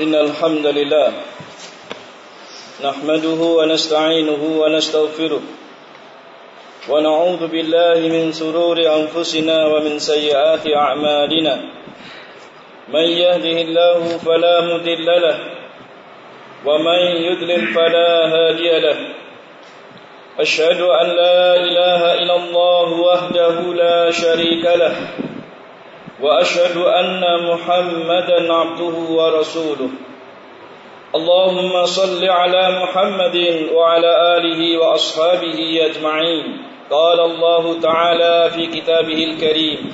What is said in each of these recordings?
إن الحمد لله نحمده ونستعينه ونستغفره ونعوذ بالله من سرور أنفسنا ومن سيئات أعمالنا. من يهده الله فلا مضل له ومن يضلل فلا هادي له. أشهد أن لا إله إلا الله وحده لا شريك له. وأشهد أن محمدا عبده ورسوله. اللهم صل على محمد وعلى آله وأصحابه أجمعين. قال الله تعالى في كتابه الكريم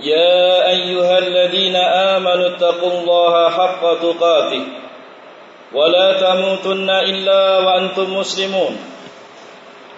يا أيها الذين آمنوا اتقوا الله حق تقاته. ولا تموتن إلا وأنتم مسلمون.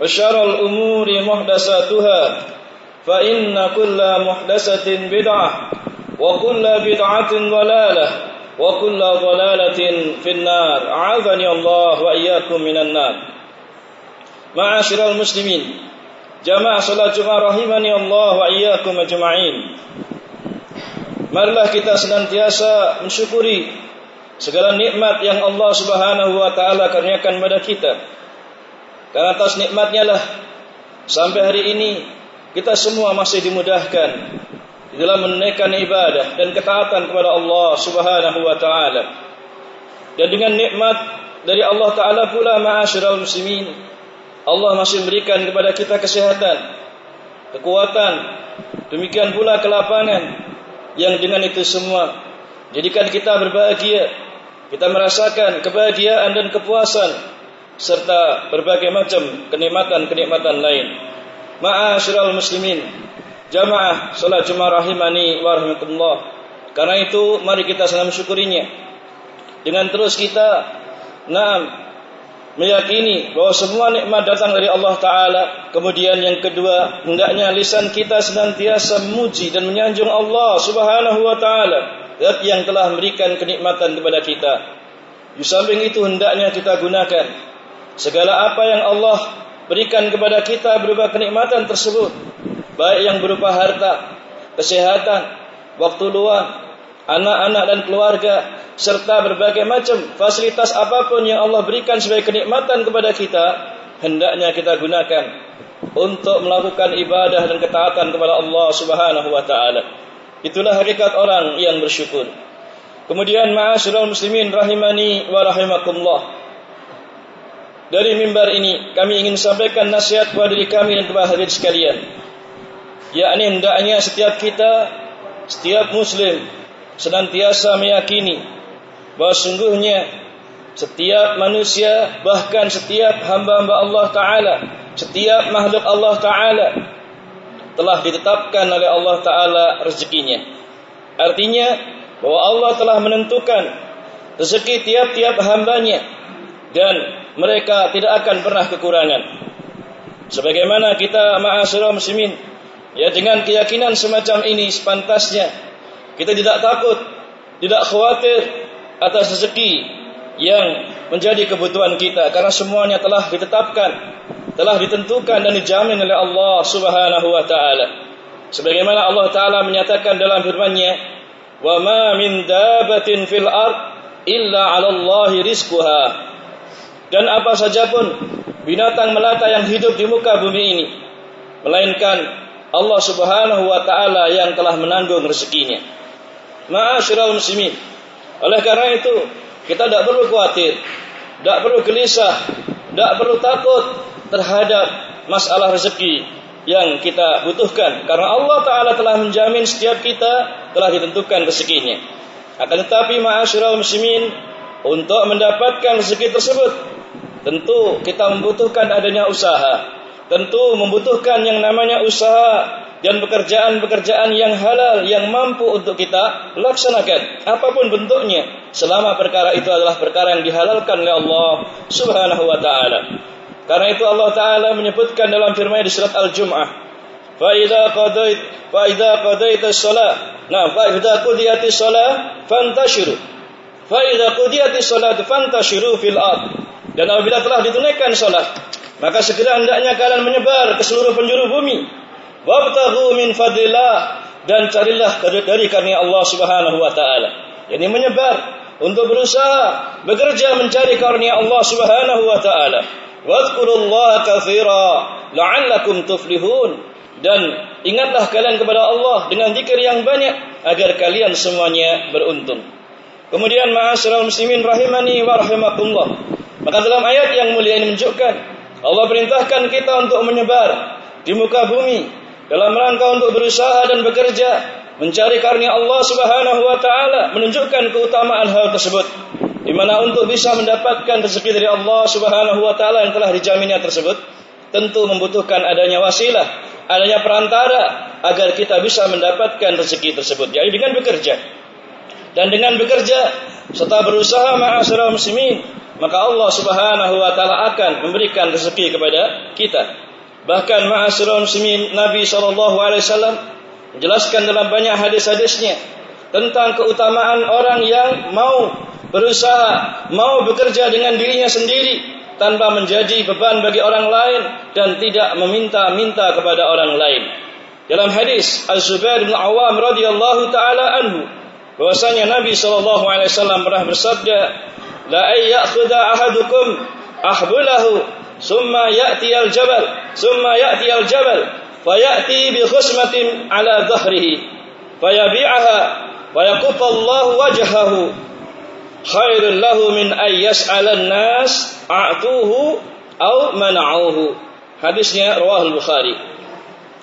وشر الأمور محدثاتها فإن كل محدثة بدعة وكل بدعة ضلالة وكل ضلالة في النار أعاذني الله وإياكم من النار معاشر المسلمين جماعة صلاة جمعة رحمني الله وإياكم أجمعين Marilah kita senantiasa mensyukuri segala nikmat yang Allah Subhanahu wa taala karuniakan kepada kita. Karena atas nikmatnya lah sampai hari ini kita semua masih dimudahkan di dalam menunaikan ibadah dan ketaatan kepada Allah Subhanahu wa taala. Dan dengan nikmat dari Allah taala pula ma'asyiral muslimin Allah masih memberikan kepada kita kesehatan, kekuatan, demikian pula kelapangan yang dengan itu semua jadikan kita berbahagia, kita merasakan kebahagiaan dan kepuasan serta berbagai macam kenikmatan-kenikmatan lain. Ma'asyiral muslimin, jamaah salat Jumat rahimani wa rahmatullah. Karena itu mari kita salam syukurinya. Dengan terus kita naam meyakini bahwa semua nikmat datang dari Allah taala. Kemudian yang kedua, hendaknya lisan kita senantiasa memuji dan menyanjung Allah Subhanahu wa taala yang telah memberikan kenikmatan kepada kita. Di samping itu hendaknya kita gunakan segala apa yang Allah berikan kepada kita berupa kenikmatan tersebut, baik yang berupa harta, kesehatan, waktu luang, anak-anak dan keluarga serta berbagai macam fasilitas apa pun yang Allah berikan sebagai kenikmatan kepada kita hendaknya kita gunakan untuk melakukan ibadah dan ketaatan kepada Allah Subhanahu wa taala. Itulah hakikat orang yang bersyukur. Kemudian ma'asyiral muslimin rahimani wa rahimakumullah. Dari mimbar ini kami ingin sampaikan nasihat kepada diri kami dan kepada hadirin sekalian. Yakni hendaknya setiap kita, setiap muslim senantiasa meyakini bahwa sungguhnya setiap manusia bahkan setiap hamba-hamba Allah taala, setiap makhluk Allah taala telah ditetapkan oleh Allah taala rezekinya. Artinya bahwa Allah telah menentukan rezeki tiap-tiap hambanya dan mereka tidak akan pernah kekurangan. Sebagaimana kita ma'asyiral muslimin ya dengan keyakinan semacam ini sepantasnya kita tidak takut, tidak khawatir atas rezeki yang menjadi kebutuhan kita karena semuanya telah ditetapkan, telah ditentukan dan dijamin oleh Allah Subhanahu wa taala. Sebagaimana Allah taala menyatakan dalam firman-Nya, "Wa ma min dabatin fil ard illa 'ala Allah rizquha." Dan apa saja pun binatang melata yang hidup di muka bumi ini melainkan Allah Subhanahu wa taala yang telah menanggung rezekinya. Ma'asyiral muslimin. Oleh karena itu, kita tidak perlu khawatir, tidak perlu gelisah, tidak perlu takut terhadap masalah rezeki yang kita butuhkan karena Allah taala telah menjamin setiap kita telah ditentukan rezekinya akan tetapi ma'asyiral muslimin untuk mendapatkan rezeki tersebut tentu kita membutuhkan adanya usaha tentu membutuhkan yang namanya usaha dan pekerjaan-pekerjaan yang halal yang mampu untuk kita laksanakan apa pun bentuknya selama perkara itu adalah perkara yang dihalalkan oleh Allah Subhanahu wa taala. Karena itu Allah taala menyebutkan dalam firman di surat Al-Jumu'ah, "Fa idza qadait fa idza qadaitas shalah." Nah, fa idza qudiyatis shalah fantashiru. Fa idza qudiyatis shalah fantashiru fil ard. Dan apabila telah ditunaikan salat, maka segera hendaknya kalian menyebar ke seluruh penjuru bumi wabtaghu min fadlillah dan carilah dari karunia Allah Subhanahu wa taala. Jadi menyebar untuk berusaha bekerja mencari karunia Allah Subhanahu wa taala. Wadhkurullaha katsira la'allakum tuflihun dan ingatlah kalian kepada Allah dengan zikir yang banyak agar kalian semuanya beruntung. Kemudian ma'asyiral muslimin rahimani wa rahimakumullah. Maka dalam ayat yang mulia ini menunjukkan Allah perintahkan kita untuk menyebar di muka bumi dalam rangka untuk berusaha dan bekerja mencari karunia Allah Subhanahu wa taala menunjukkan keutamaan hal tersebut di mana untuk bisa mendapatkan rezeki dari Allah Subhanahu wa taala yang telah dijaminnya tersebut tentu membutuhkan adanya wasilah adanya perantara agar kita bisa mendapatkan rezeki tersebut yaitu dengan bekerja dan dengan bekerja serta berusaha ma'asyiral muslimin maka Allah Subhanahu wa taala akan memberikan rezeki kepada kita Bahkan ma'asyiral muslimin Nabi sallallahu alaihi wasallam menjelaskan dalam banyak hadis-hadisnya tentang keutamaan orang yang mau berusaha, mau bekerja dengan dirinya sendiri tanpa menjadi beban bagi orang lain dan tidak meminta-minta kepada orang lain. Dalam hadis Az-Zubair bin Awam radhiyallahu taala anhu bahwasanya Nabi Shallallahu Alaihi Wasallam pernah bersabda, la ayyakhudha ahadukum ahbulahu summa ya'ti al-jabal summa ya'ti al-jabal fa ya'ti bi khusmatin ala dhahrihi fa yabi'aha fayabi'aha fayaqut Allah wajhahu khairul lahu min ay yas'ala an-nas a'tuhu aw mana'uhu. Hadisnya riwayat Bukhari.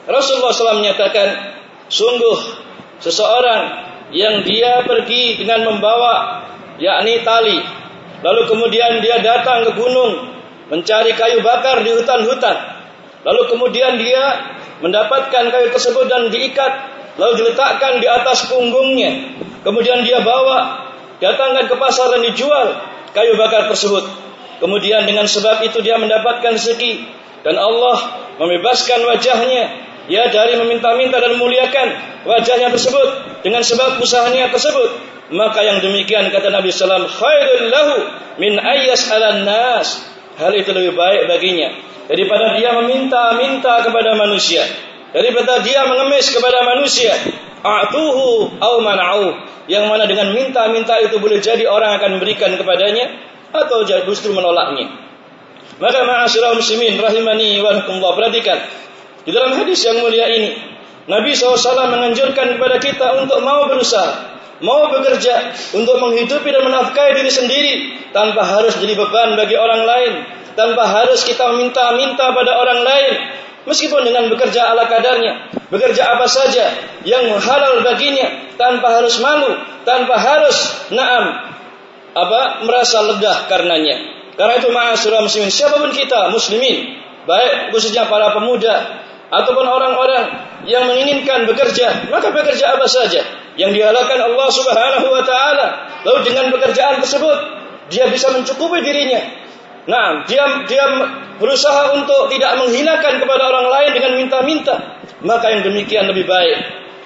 Rasulullah SAW menyatakan sungguh seseorang yang dia pergi dengan membawa yakni tali lalu kemudian dia datang ke gunung mencari kayu bakar di hutan-hutan. Lalu kemudian dia mendapatkan kayu tersebut dan diikat, lalu diletakkan di atas punggungnya. Kemudian dia bawa, datangkan ke pasar dan dijual kayu bakar tersebut. Kemudian dengan sebab itu dia mendapatkan rezeki dan Allah membebaskan wajahnya ya dari meminta-minta dan memuliakan wajahnya tersebut dengan sebab usahanya tersebut. Maka yang demikian kata Nabi sallallahu khairul lahu min alan nas hal itu lebih baik baginya daripada dia meminta-minta kepada manusia. Daripada dia mengemis kepada manusia. A'tuhu au man'u yang mana dengan minta-minta itu boleh jadi orang akan memberikan kepadanya atau justru menolaknya. Maka ma'asyiral muslimin rahimani wa rahimakumullah perhatikan di dalam hadis yang mulia ini Nabi SAW menganjurkan kepada kita untuk mau berusaha mau bekerja untuk menghidupi dan menafkahi diri sendiri tanpa harus jadi beban bagi orang lain, tanpa harus kita minta-minta pada orang lain, meskipun dengan bekerja ala kadarnya, bekerja apa saja yang halal baginya tanpa harus malu, tanpa harus naam apa merasa lega karenanya. Karena itu ma'asyiral muslimin, siapa pun kita muslimin, baik khususnya para pemuda ataupun orang-orang yang menginginkan bekerja, maka bekerja apa saja yang dihalalkan Allah Subhanahu wa taala. Lalu dengan pekerjaan tersebut dia bisa mencukupi dirinya. Nah, dia dia berusaha untuk tidak menghinakan kepada orang lain dengan minta-minta. Maka yang demikian lebih baik.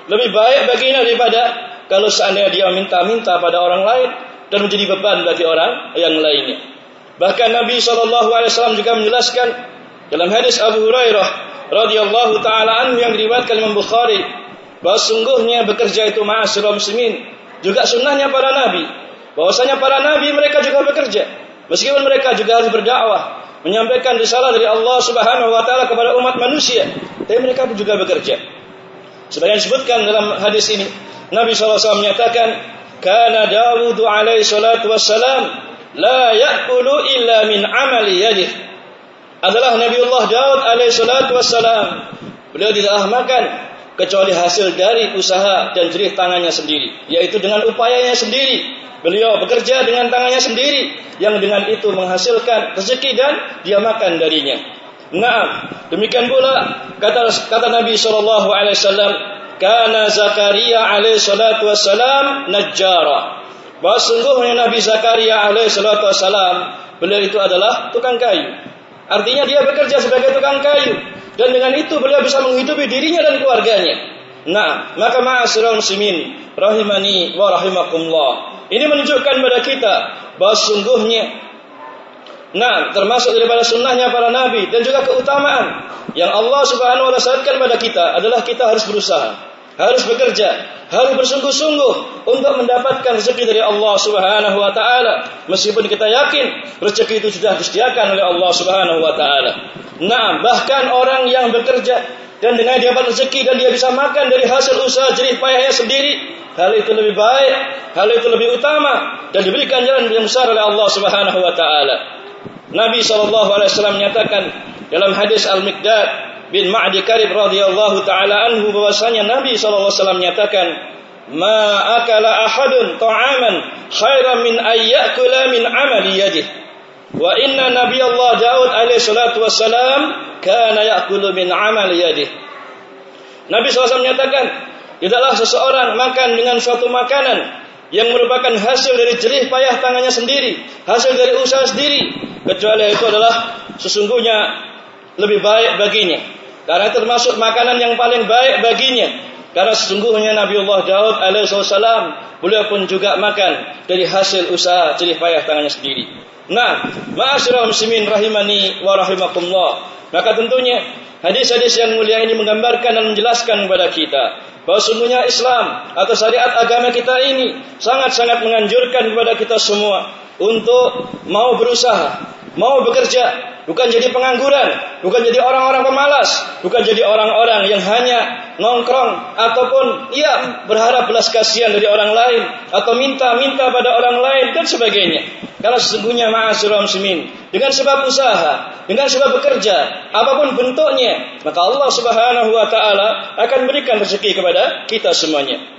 Lebih baik baginya daripada kalau seandainya dia minta-minta pada orang lain dan menjadi beban bagi orang yang lainnya. Bahkan Nabi SAW juga menjelaskan dalam hadis Abu Hurairah radhiyallahu taala anhu yang diriwayatkan Imam Bukhari bahwa sungguhnya bekerja itu ma'asyiral muslimin juga sunnahnya para nabi. Bahwasanya para nabi mereka juga bekerja. Meskipun mereka juga harus berdakwah menyampaikan risalah dari Allah Subhanahu wa taala kepada umat manusia tapi mereka juga bekerja. Sebagian disebutkan dalam hadis ini Nabi SAW menyatakan kana Dawud alaihi salatu wassalam la ya'kulu illa min amali yadih adalah Nabiullah Daud alaihi salatu wassalam. Beliau tidak makan kecuali hasil dari usaha dan jerih tangannya sendiri, yaitu dengan upayanya sendiri. Beliau bekerja dengan tangannya sendiri yang dengan itu menghasilkan rezeki dan dia makan darinya. Nah, demikian pula kata kata Nabi sallallahu alaihi wasallam, "Kana Zakaria alaihi salatu wassalam najjara." Bahwa sungguhnya Nabi Zakaria alaihi salatu wassalam, beliau itu adalah tukang kayu. Artinya dia bekerja sebagai tukang kayu dan dengan itu beliau bisa menghidupi dirinya dan keluarganya. Nah, maka ma'asyiral muslimin rahimani wa rahimakumullah. Ini menunjukkan kepada kita bahwa sungguhnya nah termasuk daripada sunnahnya para nabi dan juga keutamaan yang Allah Subhanahu wa taala kepada kita adalah kita harus berusaha, harus bekerja, harus bersungguh-sungguh untuk mendapatkan rezeki dari Allah Subhanahu wa taala meskipun kita yakin rezeki itu sudah disediakan oleh Allah Subhanahu wa taala. Nah, bahkan orang yang bekerja dan dengan dia dapat rezeki dan dia bisa makan dari hasil usaha jerih payahnya sendiri, hal itu lebih baik, hal itu lebih utama dan diberikan jalan yang besar oleh Allah Subhanahu wa taala. Nabi sallallahu alaihi wasallam menyatakan dalam hadis Al-Miqdad bin Ma'di Karib radhiyallahu taala anhu bahwasanya Nabi sallallahu alaihi wasallam menyatakan ma akala ahadun ta'aman khairan min ayyakula min amali yadihi. Wa inna nabiy Allah Daud alaihi salatu wassalam kana ya'kulu min amali yadihi. Nabi SAW menyatakan Tidaklah seseorang makan dengan suatu makanan yang merupakan hasil dari jerih payah tangannya sendiri, hasil dari usaha sendiri, kecuali itu adalah sesungguhnya lebih baik baginya. Karena termasuk makanan yang paling baik baginya. Karena sesungguhnya Nabi Allah Daud alaihissalam beliau pun juga makan dari hasil usaha jerih payah tangannya sendiri. Nah, ma'asyiral muslimin rahimani wa rahimakumullah. Maka tentunya hadis-hadis yang mulia ini menggambarkan dan menjelaskan kepada kita bahwa sungguhnya Islam atau syariat agama kita ini sangat-sangat menganjurkan kepada kita semua untuk mau berusaha, mau bekerja, bukan jadi pengangguran, bukan jadi orang-orang pemalas, bukan jadi orang-orang yang hanya nongkrong ataupun ia berharap belas kasihan dari orang lain atau minta-minta pada orang lain dan sebagainya. Karena sesungguhnya ma'asyiral muslimin dengan sebab usaha, dengan sebab bekerja, apa pun bentuknya, maka Allah Subhanahu wa taala akan berikan rezeki kepada kita semuanya.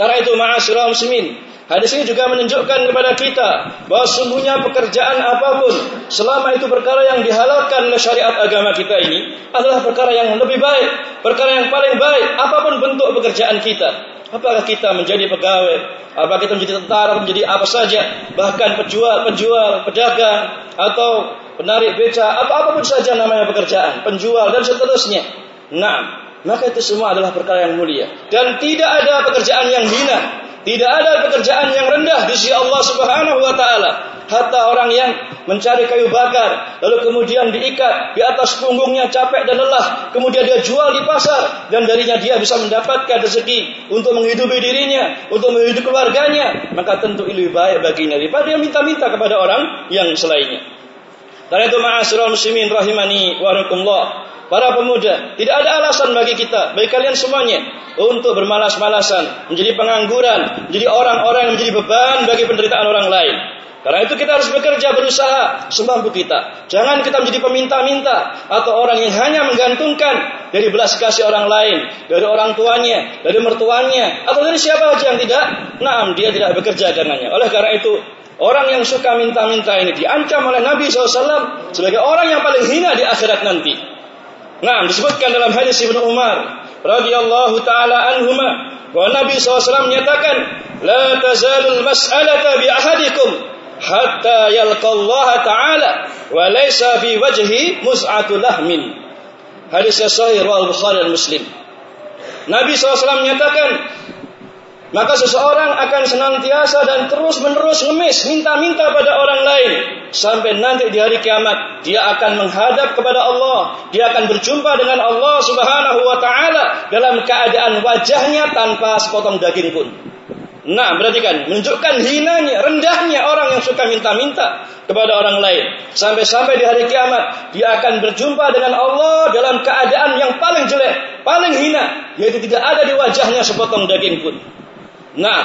Karena itu ma'asyiral muslimin, hadis ini juga menunjukkan kepada kita bahwa sungguhnya pekerjaan apa pun selama itu perkara yang dihalalkan oleh syariat agama kita ini adalah perkara yang lebih baik, perkara yang paling baik apa pun bentuk pekerjaan kita. Apakah kita menjadi pegawai? Apakah kita menjadi tentara? Menjadi apa saja? Bahkan penjual, penjual, pedagang atau penarik beca, apa apa pun saja namanya pekerjaan, penjual dan seterusnya. Nah, maka itu semua adalah perkara yang mulia dan tidak ada pekerjaan yang hina tidak ada pekerjaan yang rendah di sisi Allah Subhanahu wa taala. Hatta orang yang mencari kayu bakar lalu kemudian diikat di atas punggungnya capek dan lelah, kemudian dia jual di pasar dan darinya dia bisa mendapatkan rezeki untuk menghidupi dirinya, untuk menghidupi keluarganya, maka tentu lebih baik baginya daripada dia minta-minta kepada orang yang selainnya. Karena itu ma'asyiral muslimin rahimani wa para pemuda, tidak ada alasan bagi kita, bagi kalian semuanya untuk bermalas-malasan, menjadi pengangguran, menjadi orang-orang yang menjadi beban bagi penderitaan orang lain. Karena itu kita harus bekerja berusaha semampu kita. Jangan kita menjadi peminta-minta atau orang yang hanya menggantungkan dari belas kasih orang lain, dari orang tuanya, dari mertuanya, atau dari siapa saja yang tidak. Naam, dia tidak bekerja karenanya. Oleh karena itu, orang yang suka minta-minta ini diancam oleh Nabi SAW sebagai orang yang paling hina di akhirat nanti. Nah, disebutkan dalam hadis Ibnu Umar radhiyallahu taala anhuma bahwa Nabi SAW menyatakan la tazalul mas'alata bi ahadikum hatta yalqallaha ta'ala wa laysa fi wajhi mus'atu lahmin. Hadis sahih riwayat Bukhari dan Muslim. Nabi SAW menyatakan maka seseorang akan senantiasa dan terus menerus ngemis, minta-minta pada orang lain. Sampai nanti di hari kiamat, dia akan menghadap kepada Allah. Dia akan berjumpa dengan Allah subhanahu wa ta'ala dalam keadaan wajahnya tanpa sepotong daging pun. Nah, berarti kan menunjukkan hinanya, rendahnya orang yang suka minta-minta kepada orang lain. Sampai-sampai di hari kiamat, dia akan berjumpa dengan Allah dalam keadaan yang paling jelek, paling hina, yaitu tidak ada di wajahnya sepotong daging pun. Nah,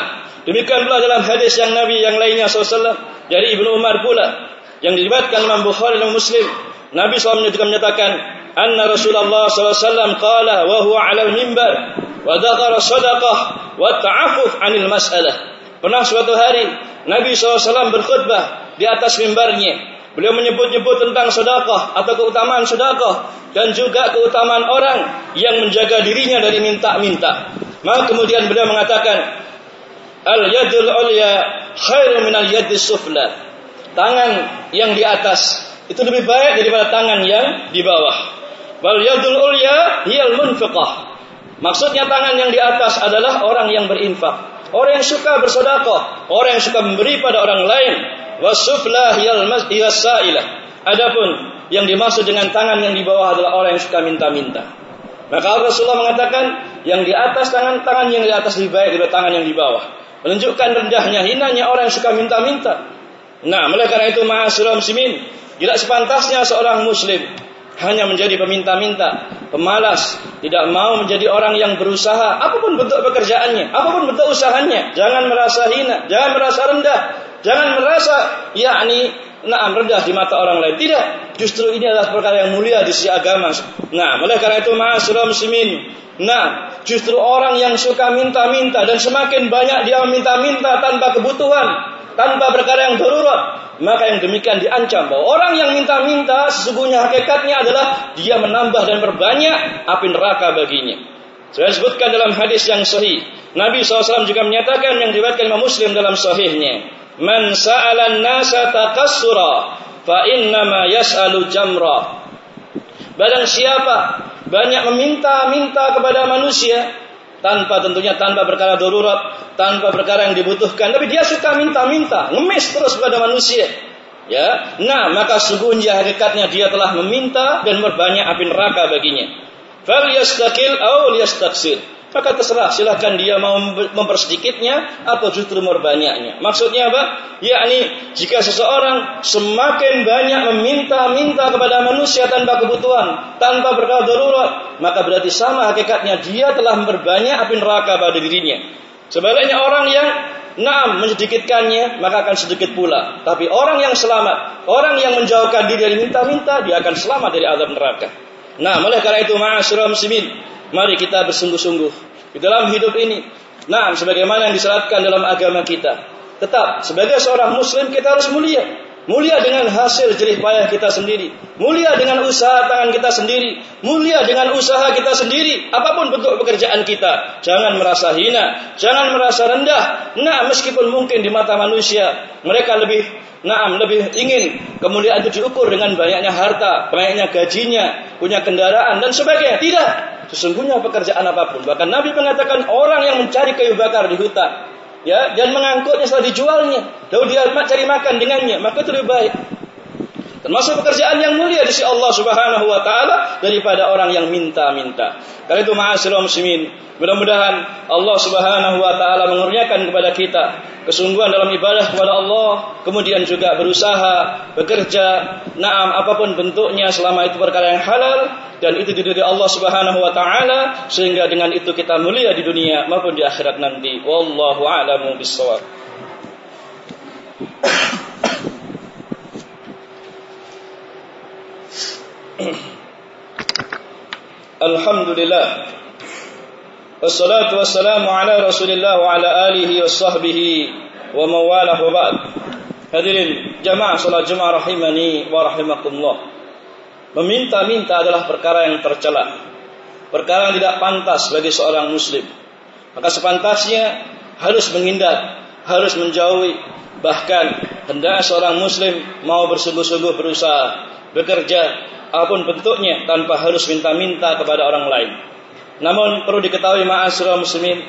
demikian pula dalam hadis yang Nabi yang lainnya SAW dari Ibnu Umar pula yang diriwayatkan Imam Bukhari dan Muslim. Nabi SAW juga menyatakan anna Rasulullah SAW qala wa huwa 'ala al-mimbar wa dzakara sadaqah wa ta'affuf 'anil mas'alah. Pernah suatu hari Nabi SAW berkhutbah di atas mimbarnya. Beliau menyebut-nyebut tentang sedekah atau keutamaan sedekah dan juga keutamaan orang yang menjaga dirinya dari minta-minta. Maka kemudian beliau mengatakan, Al-yadul ulya khairu min al-yadis sufla. Tangan yang di atas itu lebih baik daripada tangan yang di bawah. Wal yadul ulya hiyal munfiqah. Maksudnya tangan yang di atas adalah orang yang berinfak, orang yang suka bersedekah, orang yang suka memberi pada orang lain. Wasuflah hiyal sailah. Adapun yang dimaksud dengan tangan yang di bawah adalah orang yang suka minta-minta. Maka Rasulullah mengatakan yang di atas tangan tangan yang di atas lebih baik daripada tangan yang di bawah. Menunjukkan rendahnya, hinanya orang yang suka minta-minta. Nah, oleh karena itu ma'asyiral muslimin, tidak sepantasnya seorang muslim hanya menjadi peminta-minta, pemalas, tidak mau menjadi orang yang berusaha, apa pun bentuk pekerjaannya, apa pun bentuk usahanya, jangan merasa hina, jangan merasa rendah, jangan merasa yakni naam rendah di mata orang lain. Tidak, justru ini adalah perkara yang mulia di sisi agama. Nah, oleh karena itu ma'asyiral muslimin, nah, justru orang yang suka minta-minta dan semakin banyak dia meminta-minta tanpa kebutuhan, tanpa perkara yang darurat, maka yang demikian diancam bahwa orang yang minta-minta sesungguhnya hakikatnya adalah dia menambah dan berbanyak api neraka baginya. Saya sebutkan dalam hadis yang sahih. Nabi SAW juga menyatakan yang diriwayatkan Imam Muslim dalam sahihnya. Man sa'alan nasa takassura fa innama yas'alu jamra. Barang siapa banyak meminta-minta kepada manusia, tanpa tentunya tanpa perkara darurat, tanpa perkara yang dibutuhkan, tapi dia suka minta-minta, ngemis terus kepada manusia. Ya, nah maka sungguhnya hakikatnya dia telah meminta dan berbanyak api neraka baginya. Fal yastakil au liyastaksir maka terserah silahkan dia mau mempersedikitnya atau justru merbanyaknya. Maksudnya apa? Yakni jika seseorang semakin banyak meminta-minta kepada manusia tanpa kebutuhan, tanpa berkah darurat, maka berarti sama hakikatnya dia telah memperbanyak api neraka pada dirinya. Sebaliknya orang yang Naam menyedikitkannya maka akan sedikit pula. Tapi orang yang selamat, orang yang menjauhkan diri dari minta-minta, dia akan selamat dari azab neraka. Nah, oleh karena itu ma'asyiral muslimin, Mari kita bersungguh-sungguh di dalam hidup ini. Nah, sebagaimana yang disyaratkan dalam agama kita. Tetap sebagai seorang muslim kita harus mulia. Mulia dengan hasil jerih payah kita sendiri. Mulia dengan usaha tangan kita sendiri. Mulia dengan usaha kita sendiri. Apa pun bentuk pekerjaan kita. Jangan merasa hina. Jangan merasa rendah. Nah, meskipun mungkin di mata manusia. Mereka lebih Naam lebih ingin kemuliaan itu diukur dengan banyaknya harta, banyaknya gajinya, punya kendaraan dan sebagainya. Tidak. Sesungguhnya pekerjaan apa pun. Bahkan Nabi mengatakan orang yang mencari kayu bakar di hutan, ya, dan mengangkutnya setelah dijualnya, lalu dia cari makan dengannya, maka itu lebih baik. Termasuk pekerjaan yang mulia di sisi Allah Subhanahu wa taala daripada orang yang minta-minta. Karena itu ma'asyiral muslimin, mudah-mudahan Allah Subhanahu wa taala mengurniakan kepada kita kesungguhan dalam ibadah kepada Allah, kemudian juga berusaha, bekerja, naam apa pun bentuknya selama itu perkara yang halal dan itu dari Allah Subhanahu wa taala sehingga dengan itu kita mulia di dunia maupun di akhirat nanti. Wallahu a'lamu bissawab. Alhamdulillah. Wassalatu wassalamu ala rasulillah wa ala alihi wa sahbihi wa mawalah wa ba'd. Hadirin jamaah salat jemaah rahimani wa rahimakumullah. Meminta-minta adalah perkara yang tercela. Perkara yang tidak pantas bagi seorang muslim. Maka sepantasnya harus menghindar Harus menjauhi. Bahkan hendak seorang muslim mau bersungguh-sungguh berusaha Bekerja apa pun bentuknya tanpa harus minta-minta kepada orang lain. Namun perlu diketahui ma'asyiral muslimin,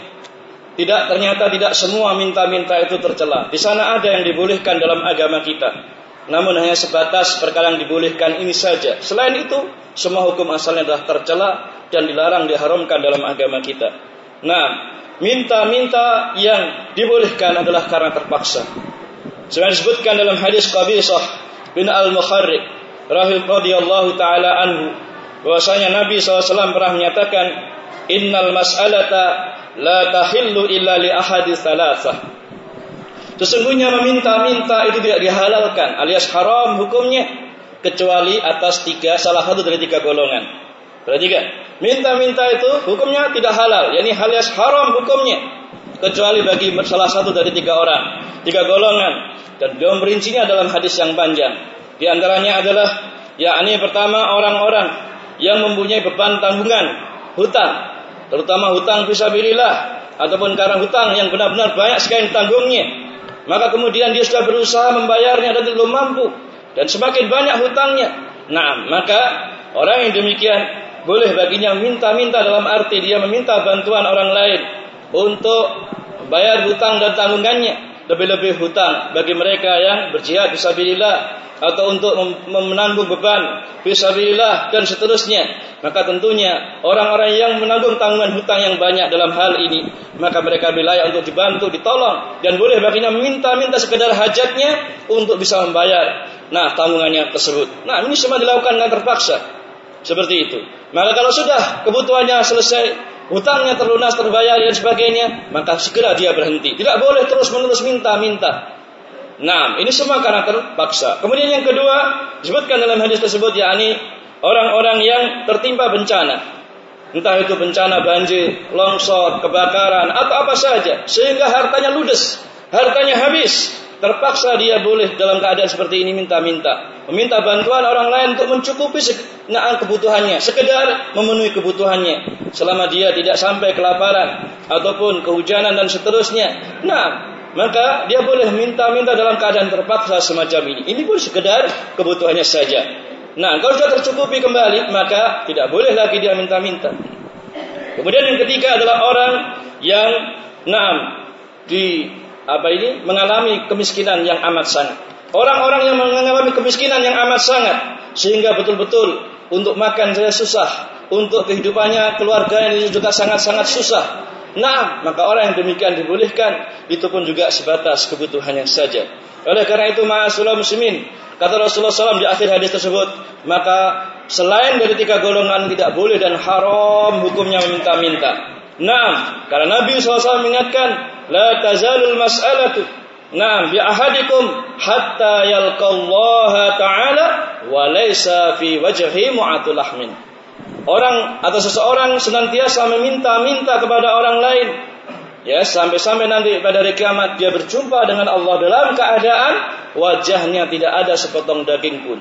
tidak ternyata tidak semua minta-minta itu tercela. Di sana ada yang dibolehkan dalam agama kita. Namun hanya sebatas perkara yang dibolehkan ini saja. Selain itu, semua hukum asalnya adalah tercela dan dilarang diharamkan dalam agama kita. Nah, minta-minta yang dibolehkan adalah karena terpaksa. Sebenarnya disebutkan dalam hadis Qabisah bin Al-Mukharrik radhiyallahu taala anhu bahwasanya Nabi SAW pernah menyatakan innal mas'alata la tahillu illa li ahadi thalathah Sesungguhnya meminta-minta itu tidak dihalalkan alias haram hukumnya kecuali atas tiga salah satu dari tiga golongan. Perhatikan, minta-minta itu hukumnya tidak halal, yakni alias haram hukumnya kecuali bagi salah satu dari tiga orang, tiga golongan dan beliau merincinya dalam hadis yang panjang. Di antaranya adalah yakni pertama orang-orang yang mempunyai beban tanggungan hutang, terutama hutang fisabilillah ataupun karena hutang yang benar-benar banyak sekali tanggungnya. Maka kemudian dia sudah berusaha membayarnya dan belum mampu dan semakin banyak hutangnya. Nah, maka orang yang demikian boleh baginya minta-minta dalam arti dia meminta bantuan orang lain untuk bayar hutang dan tanggungannya. Lebih-lebih hutang bagi mereka yang berjihad fisabilillah atau untuk menanggung beban fisabilillah dan seterusnya. Maka tentunya orang-orang yang menanggung tanggungan hutang yang banyak dalam hal ini, maka mereka layak untuk dibantu, ditolong dan boleh baginya minta-minta sekedar hajatnya untuk bisa membayar Nah, tanggungannya tersebut. Nah, ini semua dilakukan dengan terpaksa. Seperti itu. Maka kalau sudah kebutuhannya selesai, hutangnya terlunas, terbayar dan sebagainya, maka segera dia berhenti. Tidak boleh terus-menerus minta-minta. Nah, ini semua karena terpaksa. Kemudian yang kedua, disebutkan dalam hadis tersebut yakni orang-orang yang tertimpa bencana. Entah itu bencana banjir, longsor, kebakaran, atau apa saja. Sehingga hartanya ludes, hartanya habis. Terpaksa dia boleh dalam keadaan seperti ini minta-minta. Meminta bantuan orang lain untuk mencukupi segenap kebutuhannya. Sekedar memenuhi kebutuhannya. Selama dia tidak sampai kelaparan. Ataupun kehujanan dan seterusnya. Nah, maka dia boleh minta-minta dalam keadaan terpaksa semacam ini. Ini pun sekedar kebutuhannya saja. Nah, kalau sudah tercukupi kembali, maka tidak boleh lagi dia minta-minta. Kemudian yang ketiga adalah orang yang naam di apa ini mengalami kemiskinan yang amat sangat. Orang-orang yang mengalami kemiskinan yang amat sangat sehingga betul-betul untuk makan saja susah, untuk kehidupannya keluarga ini juga sangat-sangat susah. Nah, maka orang yang demikian dibolehkan itu pun juga sebatas kebutuhannya saja. Oleh karena itu ma'asullah muslimin, kata Rasulullah SAW di akhir hadis tersebut, maka selain dari tiga golongan tidak boleh dan haram hukumnya meminta-minta. Nah, karena Nabi SAW mengingatkan la tazalul mas'alatu Naam bi ahadikum hatta yalqallaha ta'ala wa laysa fi wajhi mu'atul. Orang atau seseorang senantiasa meminta-minta kepada orang lain ya sampai-sampai nanti pada hari kiamat dia berjumpa dengan Allah dalam keadaan wajahnya tidak ada sepotong daging pun.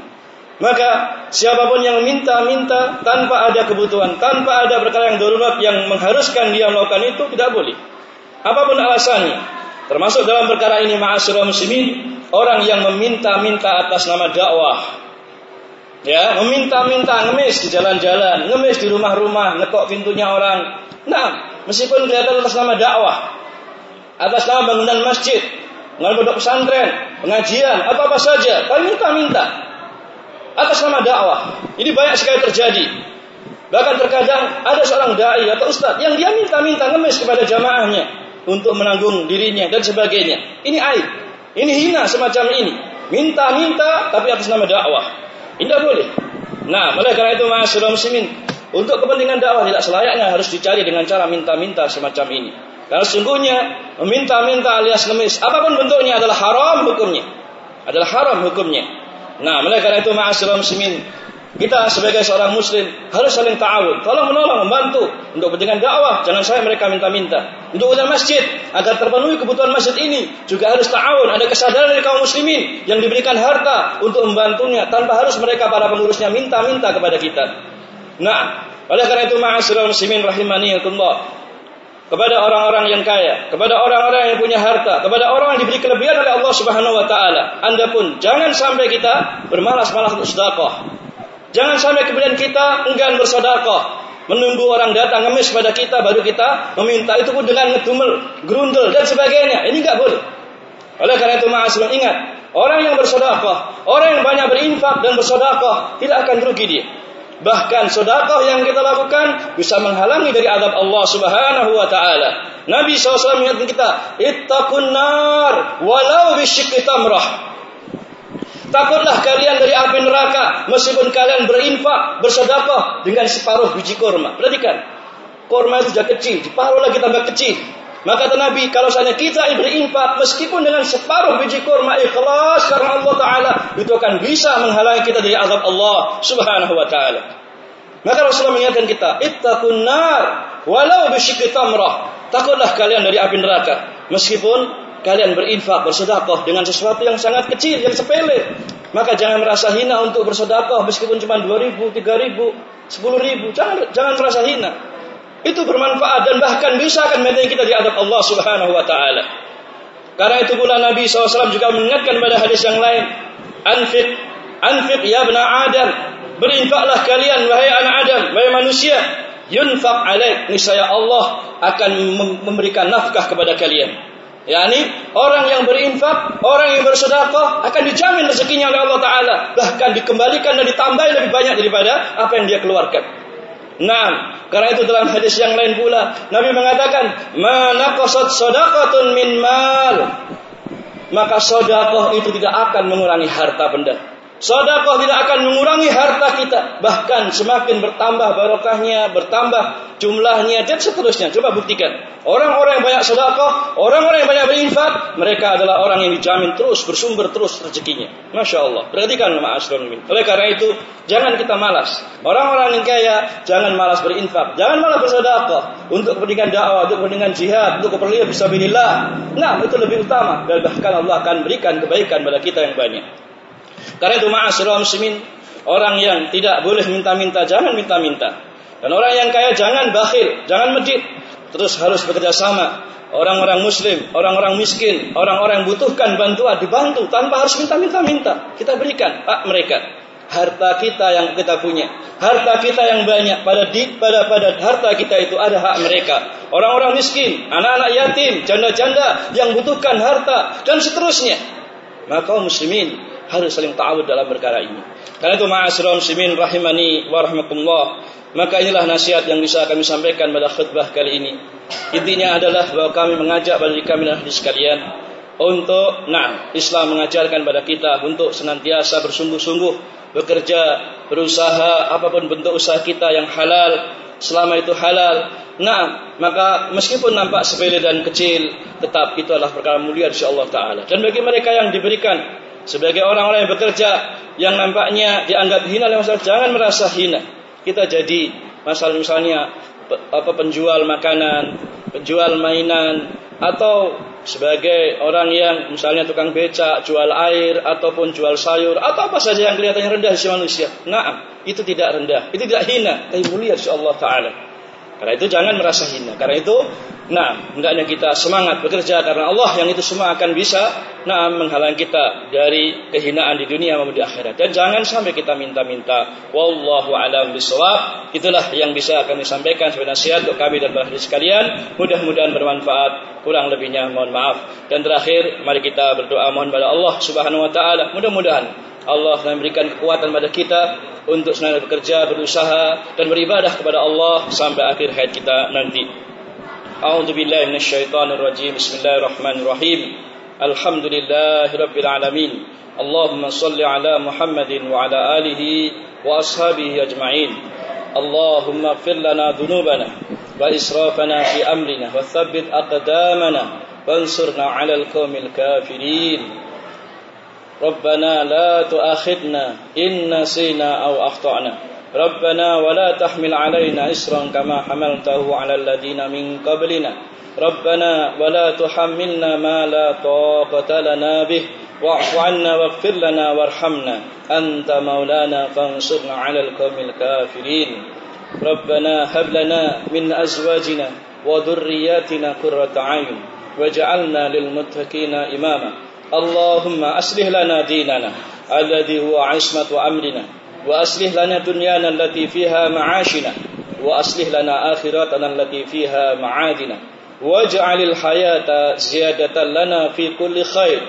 Maka siapa pun yang minta-minta tanpa ada kebutuhan, tanpa ada perkara yang darurat yang mengharuskan dia melakukan itu tidak boleh. Apa pun alasannya, termasuk dalam perkara ini ma'asyiral muslimin, orang yang meminta-minta atas nama dakwah. Ya, meminta-minta ngemis di jalan-jalan, ngemis di rumah-rumah, ngekok pintunya orang. Nah, meskipun kelihatan atas nama dakwah, atas nama bangunan masjid, dengan pondok pesantren, pengajian, apa-apa saja, tapi minta-minta atas nama dakwah. Ini banyak sekali terjadi. Bahkan terkadang ada seorang dai atau ustadz yang dia minta-minta ngemis kepada jamaahnya untuk menanggung dirinya dan sebagainya. Ini aib. Ini hina semacam ini. Minta-minta tapi atas nama dakwah. Ini tidak boleh. Nah, oleh karena itu masyarakat muslimin, untuk kepentingan dakwah tidak selayaknya harus dicari dengan cara minta-minta semacam ini. Karena sungguhnya meminta-minta alias ngemis, apa pun bentuknya adalah haram hukumnya. Adalah haram hukumnya. Nah, oleh karena itu masyarakat muslimin, kita sebagai seorang muslim harus saling ta'awun, tolong menolong, membantu untuk kepentingan dakwah. Jangan saya mereka minta-minta. Untuk urusan masjid agar terpenuhi kebutuhan masjid ini juga harus ta'awun. Ada kesadaran dari kaum muslimin yang diberikan harta untuk membantunya tanpa harus mereka para pengurusnya minta-minta kepada kita. Nah, oleh karena itu ma'asyiral muslimin rahimani Allah kepada orang-orang yang kaya, kepada orang-orang yang punya harta, kepada orang yang diberi kelebihan oleh Allah Subhanahu wa taala. Anda pun jangan sampai kita bermalas-malas untuk sedekah. Jangan sampai kemudian kita enggan bersedekah, menunggu orang datang ngemis pada kita baru kita meminta itu pun dengan ngedumel, grundel dan sebagainya. Ini enggak boleh. Oleh karena itu ma'asyirin ingat, orang yang bersedekah, orang yang banyak berinfak dan bersedekah tidak akan rugi dia. Bahkan sedekah yang kita lakukan bisa menghalangi dari adab Allah Subhanahu wa taala. Nabi SAW mengingatkan kita, "Ittaqun nar walau bisyikki tamrah." Takutlah kalian dari api neraka meskipun kalian berinfak, bersedekah dengan separuh biji korma. Perhatikan. Korma itu sudah kecil, separuh lagi tambah kecil. Maka kata Nabi, kalau seandainya kita berinfak meskipun dengan separuh biji kurma ikhlas karena Allah Taala, itu akan bisa menghalangi kita dari azab Allah Subhanahu wa taala. Maka Rasulullah mengingatkan kita, ittaqun nar walau bisyikki tamrah. Takutlah kalian dari api neraka meskipun kalian berinfak, bersedekah dengan sesuatu yang sangat kecil, yang sepele. Maka jangan merasa hina untuk bersedekah meskipun cuma 2000, 3000, 10000. Jangan jangan merasa hina itu bermanfaat dan bahkan bisa akan menjadi kita di Allah Subhanahu wa taala. Karena itu pula Nabi SAW juga mengingatkan pada hadis yang lain, anfiq anfiq ya bna Adam, berinfaklah kalian wahai anak Adam, wahai manusia, yunfaq alaik, niscaya Allah akan memberikan nafkah kepada kalian. Yani orang yang berinfak, orang yang bersedekah akan dijamin rezekinya oleh Allah Taala, bahkan dikembalikan dan ditambah lebih banyak daripada apa yang dia keluarkan. Nah, karena itu dalam hadis yang lain pula Nabi mengatakan, "Mana qasad sadaqatun min mal." Maka sedekah itu tidak akan mengurangi harta benda. Sedekah tidak akan mengurangi harta kita, bahkan semakin bertambah barokahnya, bertambah jumlahnya dan seterusnya. Coba buktikan. Orang-orang yang banyak sedekah, orang-orang yang banyak berinfak, mereka adalah orang yang dijamin terus bersumber terus rezekinya. Masya Allah. Perhatikan astronomi. Oleh karena itu, jangan kita malas. Orang-orang yang kaya, jangan malas berinfak, jangan malas bersedekah untuk kepentingan dakwah, untuk kepentingan jihad, untuk keperluan fisabilillah. Nah, itu lebih utama dan bahkan Allah akan berikan kebaikan pada kita yang banyak. Karena itu ma'asyiral muslimin, orang yang tidak boleh minta-minta jangan minta-minta. Dan orang yang kaya jangan bakhil, jangan medit. Terus harus bekerja sama. Orang-orang muslim, orang-orang miskin, orang-orang yang butuhkan bantuan dibantu tanpa harus minta-minta-minta. Kita berikan hak mereka. Harta kita yang kita punya, harta kita yang banyak pada di, pada pada harta kita itu ada hak mereka. Orang-orang miskin, anak-anak yatim, janda-janda yang butuhkan harta dan seterusnya. Maka muslimin harus saling ta'awud dalam perkara ini. Karena itu ma'asyiral muslimin rahimani wa rahmatullah. Maka inilah nasihat yang bisa kami sampaikan pada khutbah kali ini. Intinya adalah bahwa kami mengajak bagi kami dan hadis sekalian untuk nah Islam mengajarkan pada kita untuk senantiasa bersungguh-sungguh bekerja, berusaha apa pun bentuk usaha kita yang halal selama itu halal. Nah, maka meskipun nampak sepele dan kecil, tetap itu adalah perkara mulia di Allah taala. Dan bagi mereka yang diberikan sebagai orang-orang yang bekerja yang nampaknya dianggap hina oleh masyarakat jangan merasa hina. Kita jadi masalah misalnya apa penjual makanan penjual mainan atau sebagai orang yang misalnya tukang becak jual air ataupun jual sayur atau apa saja yang kelihatannya rendah di manusia. Nah itu tidak rendah itu tidak hina. Tapi mulia di Allah taala karena itu jangan merasa hina karena itu Nah, hendaknya kita semangat bekerja karena Allah yang itu semua akan bisa nah menghalang kita dari kehinaan di dunia maupun di akhirat. Dan jangan sampai kita minta-minta. Wallahu a'lam bishawab. Itulah yang bisa kami sampaikan sebagai nasihat untuk kami dan para sekalian. Mudah-mudahan bermanfaat. Kurang lebihnya mohon maaf. Dan terakhir, mari kita berdoa mohon pada Allah Subhanahu wa taala. Mudah-mudahan Allah memberikan kekuatan pada kita untuk senantiasa bekerja, berusaha dan beribadah kepada Allah sampai akhir hayat kita nanti. A'udzu billahi minasyaitonir rajim. Bismillahirrahmanirrahim. Alhamdulillahirabbil alamin. Allahumma shalli ala Muhammadin wa ala alihi wa ashabihi ajma'in. Allahumma ighfir lana dhunubana wa israfana fi amrina wa thabbit aqdamana wansurna 'alal kafirin. ربنا لا تؤاخذنا إن نسينا أو أخطأنا. ربنا ولا تحمل علينا إسرا كما حملته على الذين من قبلنا. ربنا ولا تحملنا ما لا طاقة لنا به. واعف عنا واغفر لنا وارحمنا. أنت مولانا فانصرنا على القوم الكافرين. ربنا هب لنا من أزواجنا وذرياتنا قرة عين. واجعلنا للمتقين إماما. اللهم أصلح لنا ديننا الذي هو عصمة أمرنا وأصلح لنا دنيانا التي فيها معاشنا وأصلح لنا آخرتنا التي فيها معادنا واجعل الحياة زيادة لنا في كل خير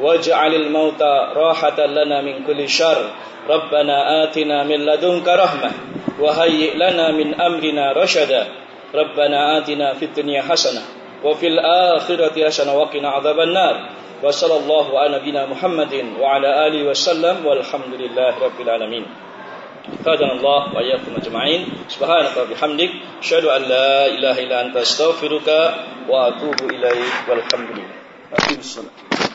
واجعل الموت راحة لنا من كل شر ربنا آتنا من لدنك رحمة وهيئ لنا من أمرنا رشدا ربنا آتنا في الدنيا حسنة وفي الآخرة حسنة وقنا عذاب النار وصلى الله على نبينا محمد وعلى آله وسلم والحمد لله رب العالمين. فادنا الله وإياكم أجمعين. سبحانك وبحمدك أشهد أن لا إله إلا أنت أستغفرك وأتوب إليك والحمد لله. أقيم الصلاة.